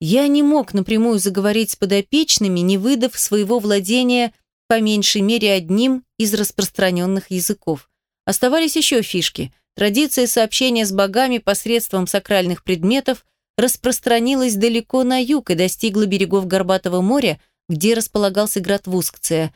Я не мог напрямую заговорить с подопечными, не выдав своего владения по меньшей мере одним из распространенных языков. Оставались еще фишки. Традиция сообщения с богами посредством сакральных предметов распространилась далеко на юг и достигла берегов Горбатого моря, где располагался град Вускция.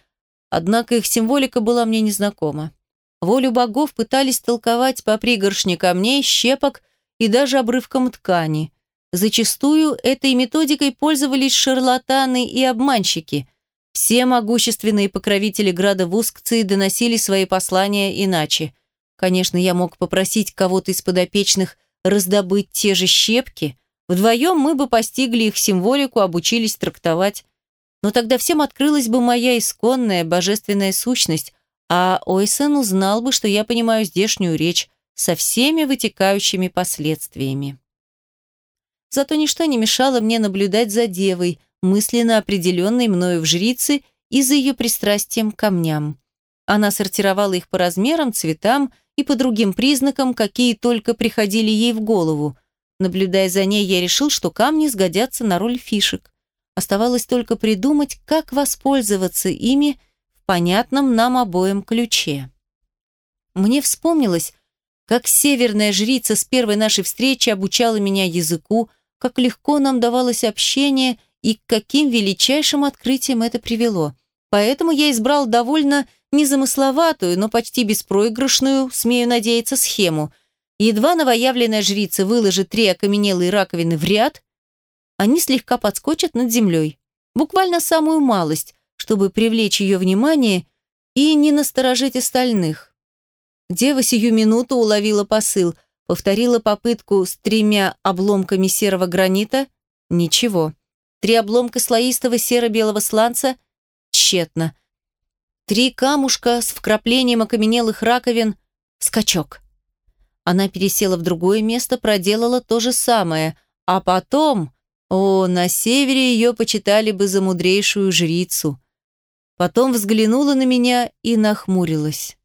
Однако их символика была мне незнакома. Волю богов пытались толковать по пригоршне камней, щепок и даже обрывкам ткани. Зачастую этой методикой пользовались шарлатаны и обманщики. Все могущественные покровители града Вускции доносили свои послания иначе. Конечно, я мог попросить кого-то из подопечных раздобыть те же щепки. Вдвоем мы бы постигли их символику, обучились трактовать. Но тогда всем открылась бы моя исконная божественная сущность, а Ойсен узнал бы, что я понимаю здешнюю речь со всеми вытекающими последствиями. Зато ничто не мешало мне наблюдать за девой, мысленно определенной мною в жрице и за ее пристрастием к камням. Она сортировала их по размерам, цветам и по другим признакам, какие только приходили ей в голову. Наблюдая за ней, я решил, что камни сгодятся на роль фишек. Оставалось только придумать, как воспользоваться ими в понятном нам обоим ключе. Мне вспомнилось, как северная жрица с первой нашей встречи обучала меня языку, как легко нам давалось общение и к каким величайшим открытиям это привело. Поэтому я избрал довольно незамысловатую, но почти беспроигрышную, смею надеяться, схему. Едва новоявленная жрица выложит три окаменелые раковины в ряд, они слегка подскочат над землей. Буквально самую малость, чтобы привлечь ее внимание и не насторожить остальных. Дева сию минуту уловила посыл, повторила попытку с тремя обломками серого гранита. Ничего. Три обломка слоистого серо-белого сланца. Тщетно. Три камушка с вкраплением окаменелых раковин. Скачок. Она пересела в другое место, проделала то же самое. А потом... О, на севере ее почитали бы за мудрейшую жрицу. Потом взглянула на меня и нахмурилась.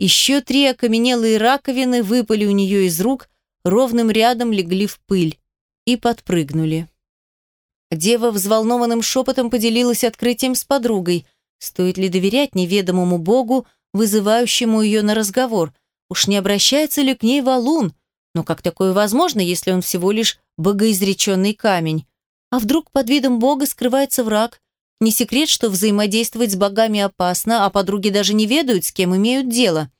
Еще три окаменелые раковины выпали у нее из рук, ровным рядом легли в пыль и подпрыгнули. Дева взволнованным шепотом поделилась открытием с подругой. Стоит ли доверять неведомому богу, вызывающему ее на разговор? Уж не обращается ли к ней валун? Но как такое возможно, если он всего лишь богоизреченный камень? А вдруг под видом бога скрывается враг? Не секрет, что взаимодействовать с богами опасно, а подруги даже не ведают, с кем имеют дело.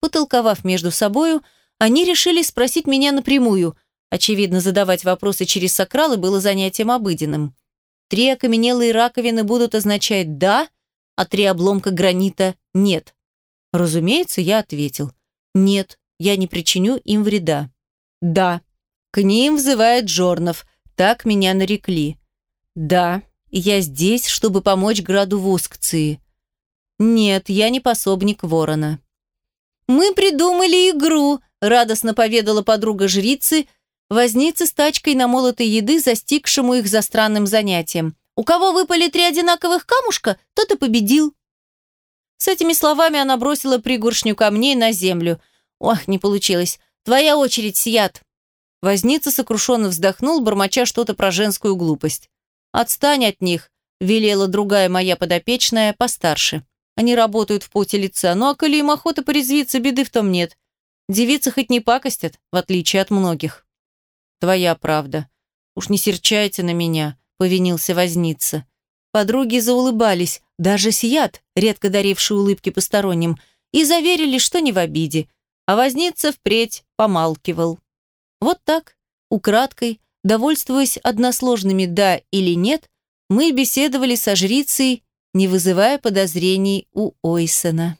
Потолковав между собою, они решили спросить меня напрямую. Очевидно, задавать вопросы через сакралы было занятием обыденным. Три окаменелые раковины будут означать «да», а три обломка гранита «нет». Разумеется, я ответил. «Нет, я не причиню им вреда». «Да». К ним взывает Джорнов. Так меня нарекли. «Да». Я здесь, чтобы помочь граду Вускции. Нет, я не пособник ворона. Мы придумали игру, радостно поведала подруга жрицы, возницы с тачкой намолотой еды, застигшему их за странным занятием. У кого выпали три одинаковых камушка, тот и победил. С этими словами она бросила пригоршню камней на землю. Ох, не получилось. Твоя очередь, Сият. Возница сокрушенно вздохнул, бормоча что-то про женскую глупость. «Отстань от них», – велела другая моя подопечная, постарше. Они работают в поте лица, ну а коли им охота порезвиться, беды в том нет. Девицы хоть не пакостят, в отличие от многих. Твоя правда. Уж не серчайте на меня, повинился возница. Подруги заулыбались, даже Сият, редко даривший улыбки посторонним, и заверили, что не в обиде, а возница впредь помалкивал. Вот так, украдкой, Довольствуясь односложными «да» или «нет», мы беседовали со жрицей, не вызывая подозрений у Ойсона.